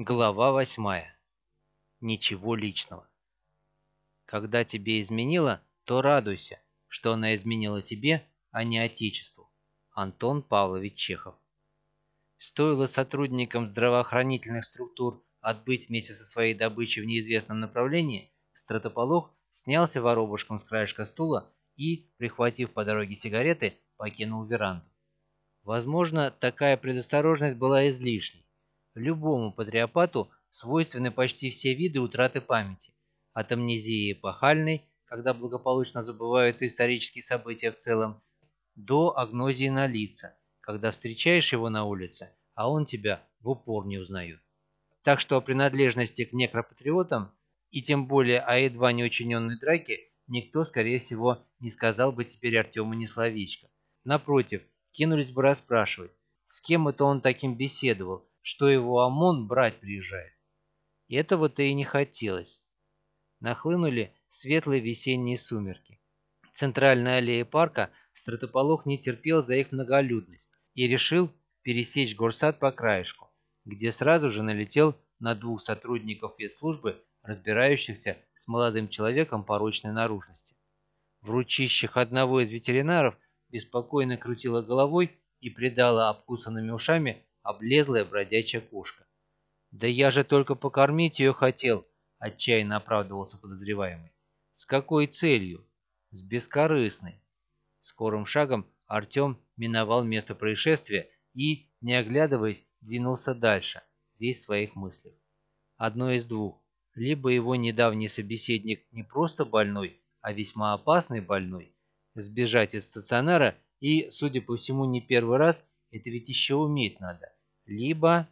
Глава восьмая. Ничего личного. Когда тебе изменила, то радуйся, что она изменила тебе, а не Отечеству. Антон Павлович Чехов. Стоило сотрудникам здравоохранительных структур отбыть вместе со своей добычей в неизвестном направлении, Стратополох снялся воробушком с краешка стула и, прихватив по дороге сигареты, покинул веранду. Возможно, такая предосторожность была излишней. Любому патриопату свойственны почти все виды утраты памяти, от амнезии эпохальной, когда благополучно забываются исторические события в целом, до агнозии на лица, когда встречаешь его на улице, а он тебя в упор не узнает. Так что о принадлежности к некропатриотам и тем более о едва не драке никто, скорее всего, не сказал бы теперь Артему ни словечко. Напротив, кинулись бы расспрашивать, с кем это он таким беседовал, что его ОМОН брать приезжает. Этого-то и не хотелось. Нахлынули светлые весенние сумерки. Центральная аллея парка Стратополох не терпел за их многолюдность и решил пересечь горсад по краешку, где сразу же налетел на двух сотрудников ветслужбы, разбирающихся с молодым человеком порочной наружности. В ручищах одного из ветеринаров беспокойно крутила головой и придала обкусанными ушами облезлая бродячая кошка. «Да я же только покормить ее хотел», — отчаянно оправдывался подозреваемый. «С какой целью?» «С бескорыстной». Скорым шагом Артем миновал место происшествия и, не оглядываясь, двинулся дальше, весь в своих мыслях. Одно из двух. Либо его недавний собеседник не просто больной, а весьма опасный больной, сбежать из стационара и, судя по всему, не первый раз, это ведь еще уметь надо либо...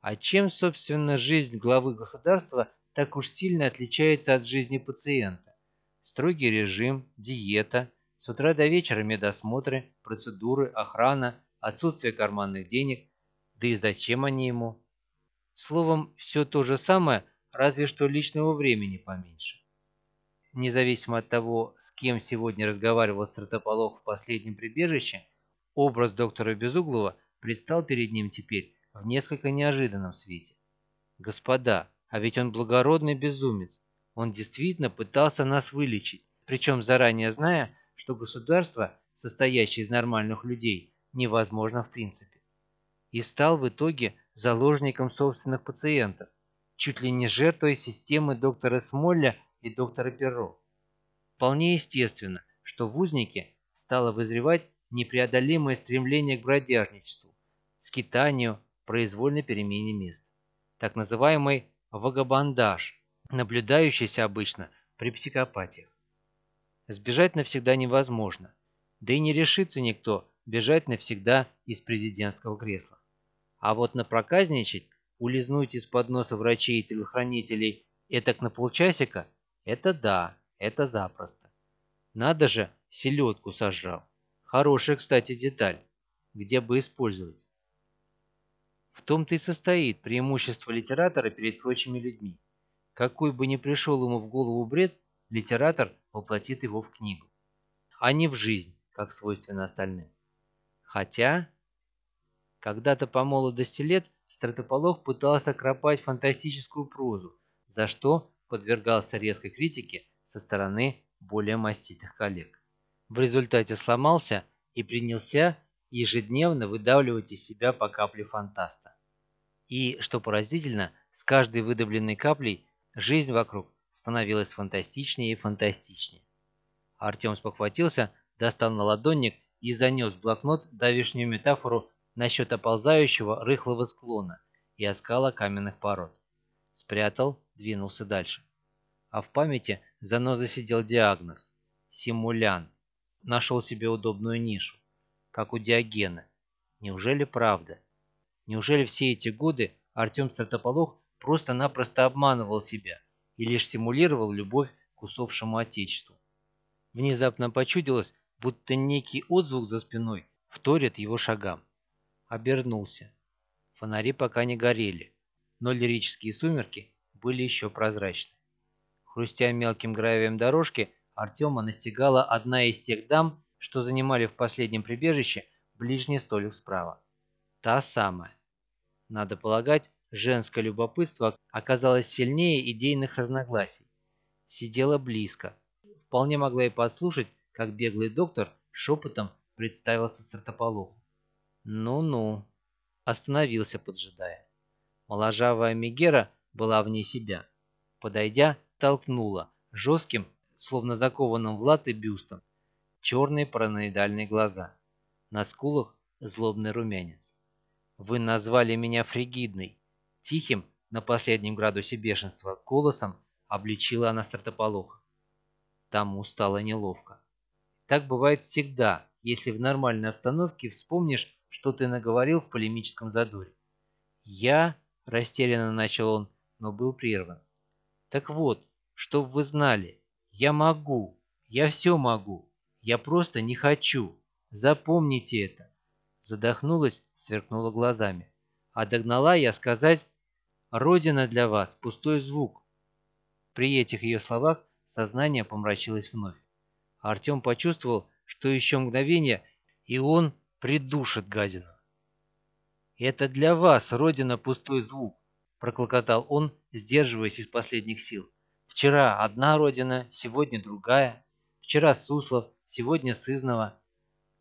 А чем, собственно, жизнь главы государства так уж сильно отличается от жизни пациента? Строгий режим, диета, с утра до вечера медосмотры, процедуры, охрана, отсутствие карманных денег. Да и зачем они ему? Словом, все то же самое, разве что личного времени поменьше. Независимо от того, с кем сегодня разговаривал Стратополох в последнем прибежище, образ доктора Безуглова предстал перед ним теперь в несколько неожиданном свете. «Господа, а ведь он благородный безумец. Он действительно пытался нас вылечить, причем заранее зная, что государство, состоящее из нормальных людей, невозможно в принципе. И стал в итоге заложником собственных пациентов, чуть ли не жертвой системы доктора Смолля и доктора Перро. Вполне естественно, что в узнике стало вызревать непреодолимое стремление к бродяжничеству, скитанию, произвольной перемене мест. Так называемый вагабандаж, наблюдающийся обычно при психопатиях. Сбежать навсегда невозможно, да и не решится никто бежать навсегда из президентского кресла. А вот напроказничать, улизнуть из-под носа врачей и телохранителей этак на полчасика – это да, это запросто. Надо же, селедку сожрал. Хорошая, кстати, деталь. Где бы использовать? В том-то и состоит преимущество литератора перед прочими людьми. Какой бы ни пришел ему в голову бред, литератор воплотит его в книгу, а не в жизнь, как свойственно остальным. Хотя, когда-то по молодости лет Стратополох пытался кропать фантастическую прозу, за что подвергался резкой критике со стороны более маститых коллег. В результате сломался и принялся ежедневно выдавливать из себя по капле фантаста. И, что поразительно, с каждой выдавленной каплей жизнь вокруг становилась фантастичнее и фантастичнее. Артем спохватился, достал на ладонник и занес в блокнот давишнюю метафору насчет оползающего рыхлого склона и оскала каменных пород. Спрятал, двинулся дальше. А в памяти зано засидел диагноз – симулянт. Нашел себе удобную нишу как у Диогена. Неужели правда? Неужели все эти годы Артем Стратополох просто-напросто обманывал себя и лишь симулировал любовь к усопшему отечеству? Внезапно почудилось, будто некий отзвук за спиной вторит его шагам. Обернулся. Фонари пока не горели, но лирические сумерки были еще прозрачны. Хрустя мелким гравием дорожки, Артема настигала одна из тех дам, что занимали в последнем прибежище ближний столик справа. Та самая. Надо полагать, Женское любопытство оказалось сильнее идейных разногласий. Сидела близко. Вполне могла и подслушать, как беглый доктор шепотом представился Сартополоху. «Ну-ну», остановился, поджидая. Моложавая Мегера была вне себя. Подойдя, толкнула жестким, словно закованным в латы бюстом, черные параноидальные глаза. На скулах злобный румянец. «Вы назвали меня фригидной», Тихим, на последнем градусе бешенства, голосом обличила она стартополоха. Тому стало неловко. Так бывает всегда, если в нормальной обстановке вспомнишь, что ты наговорил в полемическом задоре. «Я...» — растерянно начал он, но был прерван. «Так вот, чтоб вы знали, я могу, я все могу, я просто не хочу. Запомните это!» Задохнулась, сверкнула глазами. А догнала я сказать Родина для вас – пустой звук. При этих ее словах сознание помрачилось вновь. Артем почувствовал, что еще мгновение, и он придушит гадину. «Это для вас, Родина, пустой звук», – проклокотал он, сдерживаясь из последних сил. «Вчера одна Родина, сегодня другая. Вчера Суслов, сегодня Сызнова.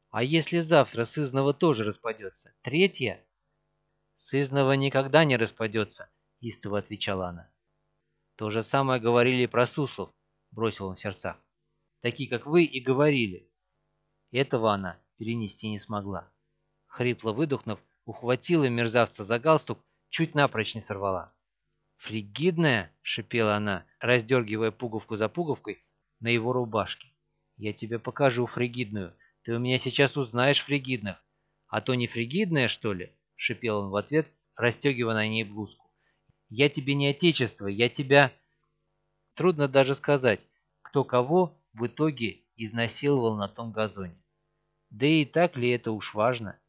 А если завтра Сызнова тоже распадется? Третья?» «Сызнова никогда не распадется», — истово отвечала она. «То же самое говорили и про Суслов», — бросил он в сердцах. «Такие, как вы, и говорили». Этого она перенести не смогла. Хрипло выдохнув, ухватила мерзавца за галстук, чуть напрочь не сорвала. «Фригидная!» — шипела она, раздергивая пуговку за пуговкой на его рубашке. «Я тебе покажу фригидную. Ты у меня сейчас узнаешь фригидных. А то не фригидная, что ли?» — шипел он в ответ, расстегивая на ней блузку. Я тебе не отечество, я тебя... Трудно даже сказать, кто кого в итоге изнасиловал на том газоне. Да и так ли это уж важно?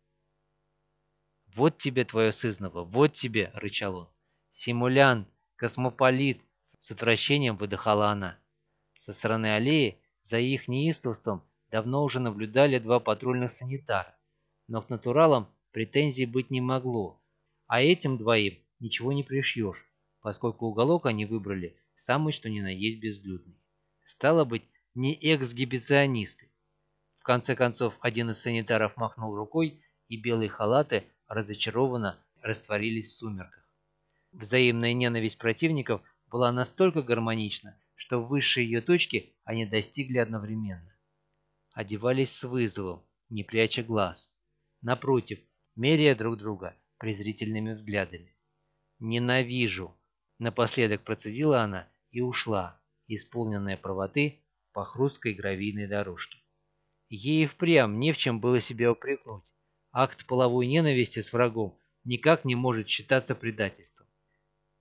«Вот тебе твое сызново, вот тебе!» — рычал он. «Симулянт, космополит!» — с отвращением выдыхала она. Со стороны аллеи за их неистовством давно уже наблюдали два патрульных санитара, но к натуралам претензий быть не могло, а этим двоим ничего не пришьешь, поскольку уголок они выбрали самый что ни на есть безлюдный. Стало быть, не эксгибиционисты. В конце концов, один из санитаров махнул рукой, и белые халаты разочарованно растворились в сумерках. Взаимная ненависть противников была настолько гармонична, что высшие ее точки они достигли одновременно. Одевались с вызовом, не пряча глаз. Напротив, меряя друг друга презрительными взглядами. «Ненавижу!» Напоследок процедила она и ушла, исполненная правоты по хрусткой гравийной дорожке. Ей впрямь не в чем было себя упрекнуть. Акт половой ненависти с врагом никак не может считаться предательством.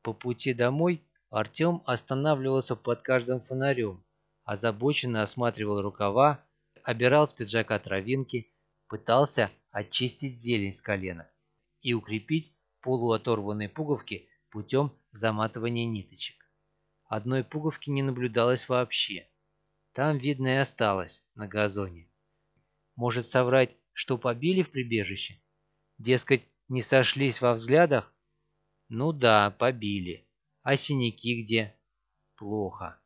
По пути домой Артем останавливался под каждым фонарем, озабоченно осматривал рукава, обирал с пиджака травинки, пытался очистить зелень с колена и укрепить полуоторванные пуговки путем заматывания ниточек. Одной пуговки не наблюдалось вообще. Там, видно, и осталось, на газоне. Может соврать, что побили в прибежище? Дескать, не сошлись во взглядах? Ну да, побили. А синяки где? Плохо.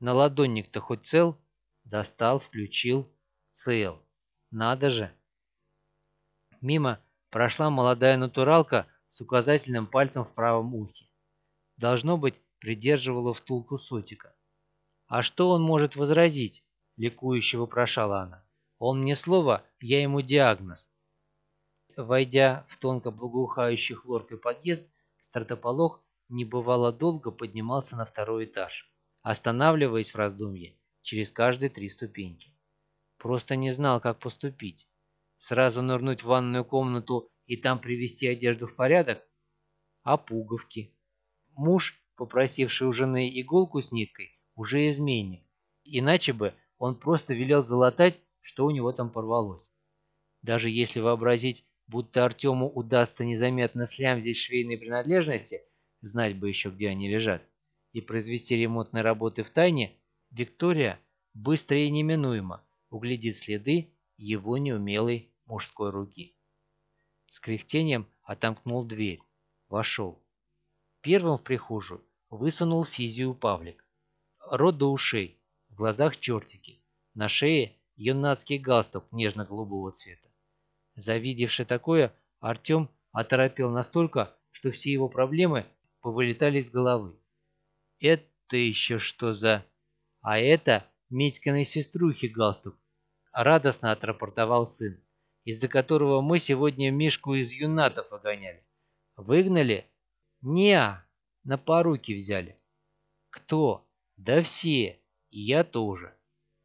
На ладонник-то хоть цел? Достал, включил. Цел. Надо же. Мимо прошла молодая натуралка с указательным пальцем в правом ухе. Должно быть, придерживала втулку сотика. «А что он может возразить?» — ликующе вопрошала она. «Он мне слово, я ему диагноз». Войдя в тонко благоухающий хлоркой подъезд, стратополох небывало долго поднимался на второй этаж, останавливаясь в раздумье через каждые три ступеньки. Просто не знал, как поступить. Сразу нырнуть в ванную комнату и там привести одежду в порядок? А пуговки? Муж, попросивший у жены иголку с ниткой, уже изменник. Иначе бы он просто велел залатать, что у него там порвалось. Даже если вообразить, будто Артему удастся незаметно слямзить швейные принадлежности, знать бы еще, где они лежат, и произвести ремонтные работы в тайне, Виктория быстро и неминуемо углядит следы его неумелой мужской руки. С кряхтением отомкнул дверь. Вошел. Первым в прихожую высунул физию Павлик. Рот до ушей, в глазах чертики, на шее юнацкий галстук нежно-голубого цвета. Завидевший такое, Артем оторопел настолько, что все его проблемы повылетали из головы. «Это еще что за...» «А это Митькиной сеструхи галстук», — радостно отрапортовал сын, из-за которого мы сегодня Мишку из юнатов выгоняли. «Выгнали?» «Не, на поруки взяли». «Кто?» «Да все, и я тоже».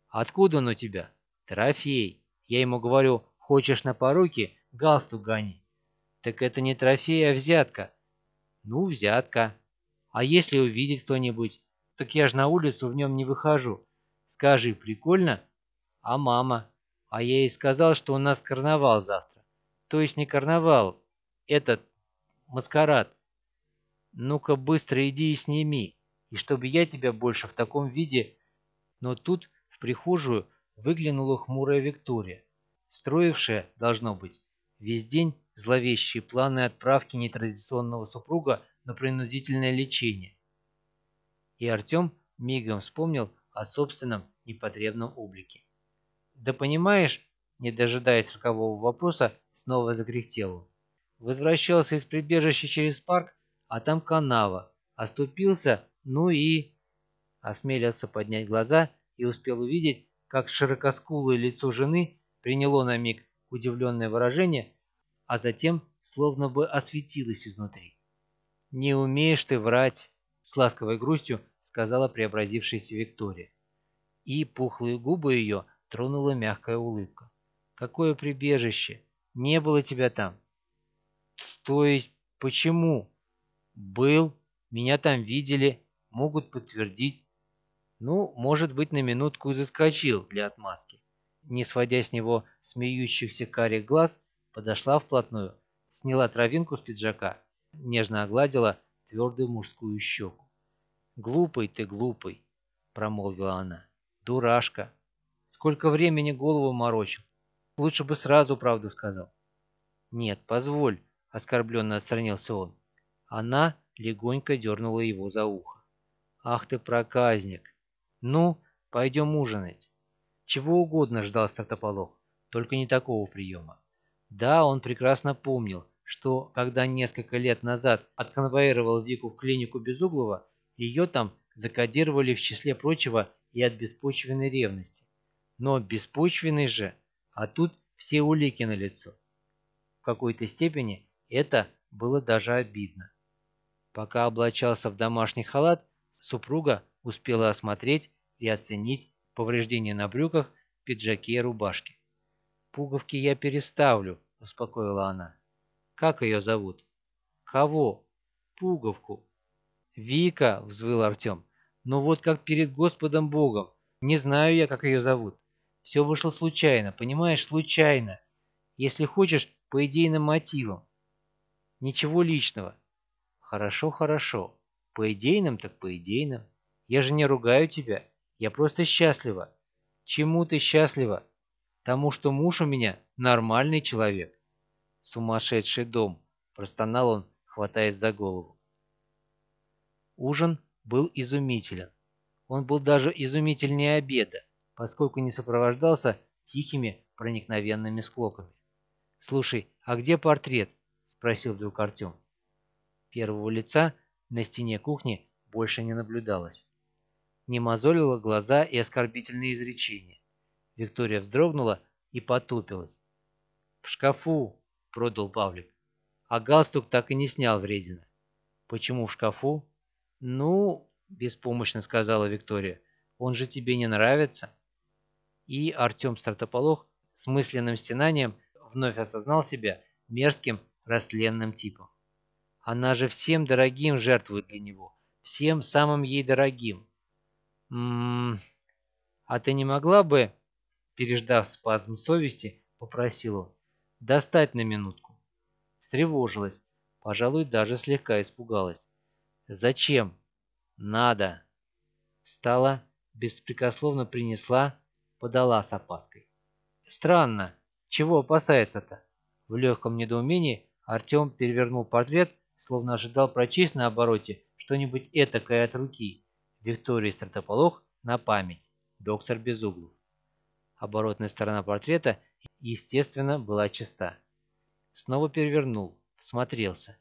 «Откуда он у тебя?» «Трофей». Я ему говорю, хочешь на поруки, галстук гони. Так это не трофей, а взятка. Ну, взятка. А если увидит кто-нибудь? Так я ж на улицу в нем не выхожу. Скажи, прикольно? А мама? А я ей сказал, что у нас карнавал завтра. То есть не карнавал, этот маскарад. Ну-ка быстро иди и сними. И чтобы я тебя больше в таком виде... Но тут в прихожую выглянула хмурая Виктория, строившая, должно быть, весь день зловещие планы отправки нетрадиционного супруга на принудительное лечение. И Артем мигом вспомнил о собственном непотребном облике. «Да понимаешь», не дожидаясь рокового вопроса, снова закряхтел он. Возвращался из прибежища через парк, а там канава. Оступился, ну и... Осмелился поднять глаза и успел увидеть, как широкоскулое лицо жены приняло на миг удивленное выражение, а затем словно бы осветилось изнутри. «Не умеешь ты врать», — с ласковой грустью сказала преобразившаяся Виктория. И пухлые губы ее тронула мягкая улыбка. «Какое прибежище! Не было тебя там!» «То есть почему?» «Был, меня там видели, могут подтвердить». «Ну, может быть, на минутку и заскочил для отмазки». Не сводя с него смеющихся карих глаз, подошла вплотную, сняла травинку с пиджака, нежно огладила твердую мужскую щеку. «Глупый ты, глупый!» — промолвила она. «Дурашка! Сколько времени голову морочил! Лучше бы сразу правду сказал!» «Нет, позволь!» — оскорбленно отстранился он. Она легонько дернула его за ухо. «Ах ты проказник! Ну, пойдем ужинать!» Чего угодно ждал Стартополох, только не такого приема. Да, он прекрасно помнил, что когда несколько лет назад отконвоировал Вику в клинику Безуглова, ее там закодировали в числе прочего и от беспочвенной ревности. Но от беспочвенной же, а тут все улики на лицо. В какой-то степени это было даже обидно. Пока облачался в домашний халат, супруга успела осмотреть и оценить повреждения на брюках, пиджаке и рубашке. «Пуговки я переставлю», — успокоила она. «Как ее зовут?» «Кого?» «Пуговку». «Вика», — взвыл Артем. «Ну вот как перед Господом Богом. Не знаю я, как ее зовут. Все вышло случайно, понимаешь, случайно. Если хочешь, по идейным мотивам. Ничего личного». «Хорошо, хорошо. По идейным так по идейным. Я же не ругаю тебя. Я просто счастлива». «Чему ты счастлива?» Тому, что муж у меня нормальный человек. Сумасшедший дом, простонал он, хватаясь за голову. Ужин был изумителен. Он был даже изумительнее обеда, поскольку не сопровождался тихими проникновенными склоками. «Слушай, а где портрет?» – спросил вдруг Артем. Первого лица на стене кухни больше не наблюдалось. Не мозолило глаза и оскорбительные изречения. Виктория вздрогнула и потупилась. «В шкафу!» — продал Павлик. А галстук так и не снял вредина. «Почему в шкафу?» «Ну...» — беспомощно сказала Виктория. «Он же тебе не нравится?» И Артем Стартополох с мысленным стенанием вновь осознал себя мерзким, растленным типом. Она же всем дорогим жертвует для него, всем самым ей дорогим. «М-м-м, а ты не могла бы...» Переждав спазм совести, попросил он. «Достать на минутку». Встревожилась, пожалуй, даже слегка испугалась. «Зачем?» «Надо». Встала, беспрекословно принесла, подала с опаской. «Странно, чего опасается-то?» В легком недоумении Артем перевернул портрет, словно ожидал прочесть на обороте что-нибудь этакое от руки. Виктория Стратополох на память. Доктор Безуглов. Оборотная сторона портрета, естественно, была чиста. Снова перевернул, всмотрелся.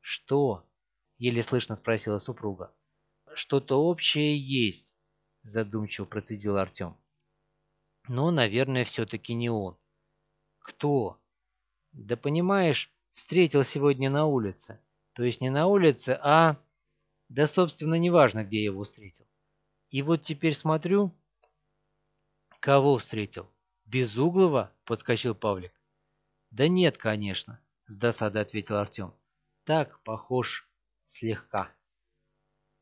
«Что?» — еле слышно спросила супруга. «Что-то общее есть», — задумчиво процедил Артем. «Но, наверное, все-таки не он». «Кто?» «Да понимаешь, встретил сегодня на улице. То есть не на улице, а...» «Да, собственно, неважно, где я его встретил. И вот теперь смотрю...» «Кого встретил? Безуглого?» — подскочил Павлик. «Да нет, конечно», — с досадой ответил Артем. «Так, похож слегка».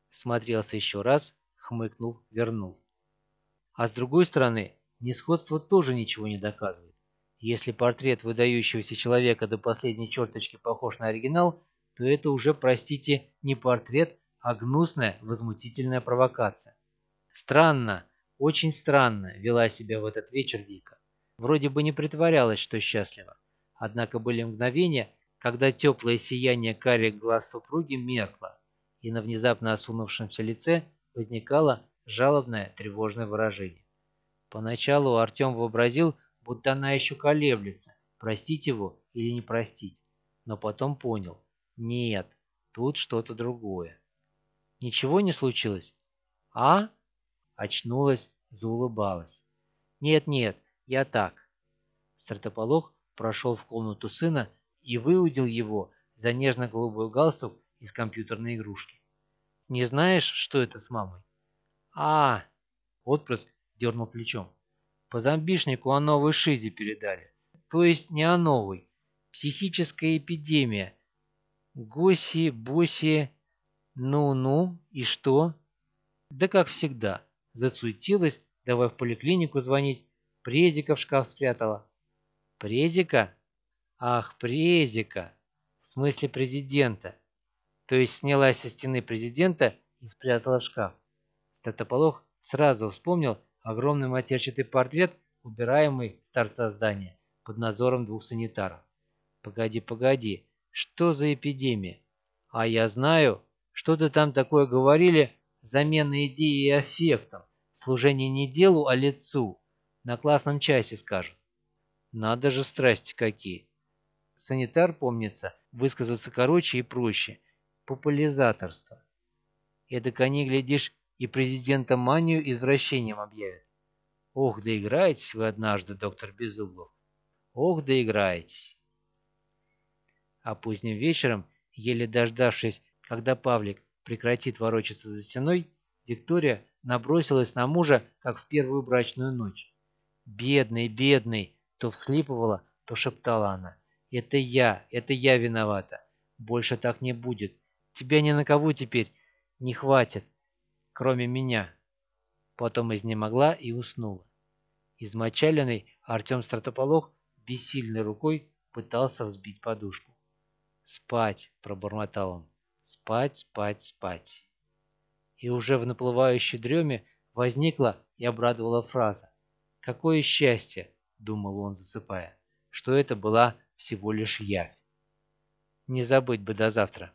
Смотрелся еще раз, хмыкнул, вернул. А с другой стороны, несходство тоже ничего не доказывает. Если портрет выдающегося человека до последней черточки похож на оригинал, то это уже, простите, не портрет, а гнусная, возмутительная провокация. Странно, очень странно вела себя в этот вечер Вика. Вроде бы не притворялась, что счастлива. Однако были мгновения, когда теплое сияние карих глаз супруги меркло, и на внезапно осунувшемся лице возникало жалобное тревожное выражение. Поначалу Артем вообразил, будто она еще колеблется, простить его или не простить, но потом понял, нет, тут что-то другое. Ничего не случилось? А? Очнулась, заулыбалась. Нет-нет, я так. Стратополох прошел в комнату сына и выудил его за нежно-голубой галстук из компьютерной игрушки. «Не знаешь, что это с мамой?» «А!» — отпрыск дернул плечом. «По зомбишнику о новой шизе передали. То есть не о новой. Психическая эпидемия. Госи, боси... Ну-ну, и что?» «Да как всегда. Зацуетилась, давай в поликлинику звонить. Презика в шкаф спрятала». «Презика?» «Ах, презика!» В смысле президента. То есть сняла со стены президента и спрятала в шкаф. Стратополох сразу вспомнил огромный матерчатый портрет, убираемый с торца здания, под надзором двух санитаров. Погоди, погоди, что за эпидемия? А я знаю, что-то там такое говорили, замена идеи и аффектом, служение не делу, а лицу. На классном часе скажут. Надо же страсти какие. Санитар, помнится, высказаться короче и проще. Популяризаторство. Эдак они, глядишь, и президента манию извращением объявят. Ох, доиграетесь вы однажды, доктор Безуглов. Ох, доиграетесь. А поздним вечером, еле дождавшись, когда Павлик прекратит ворочаться за стеной, Виктория набросилась на мужа, как в первую брачную ночь. «Бедный, бедный!» — то всхлипывала, то шептала она. Это я, это я виновата. Больше так не будет. Тебя ни на кого теперь не хватит, кроме меня. Потом изнемогла и уснула. Измочаленный Артем Стратополох бессильной рукой пытался взбить подушку. «Спать!» — пробормотал он. «Спать, спать, спать!» И уже в наплывающей дреме возникла и обрадовала фраза. «Какое счастье!» — думал он, засыпая, — что это была всего лишь явь. Не забыть бы до завтра.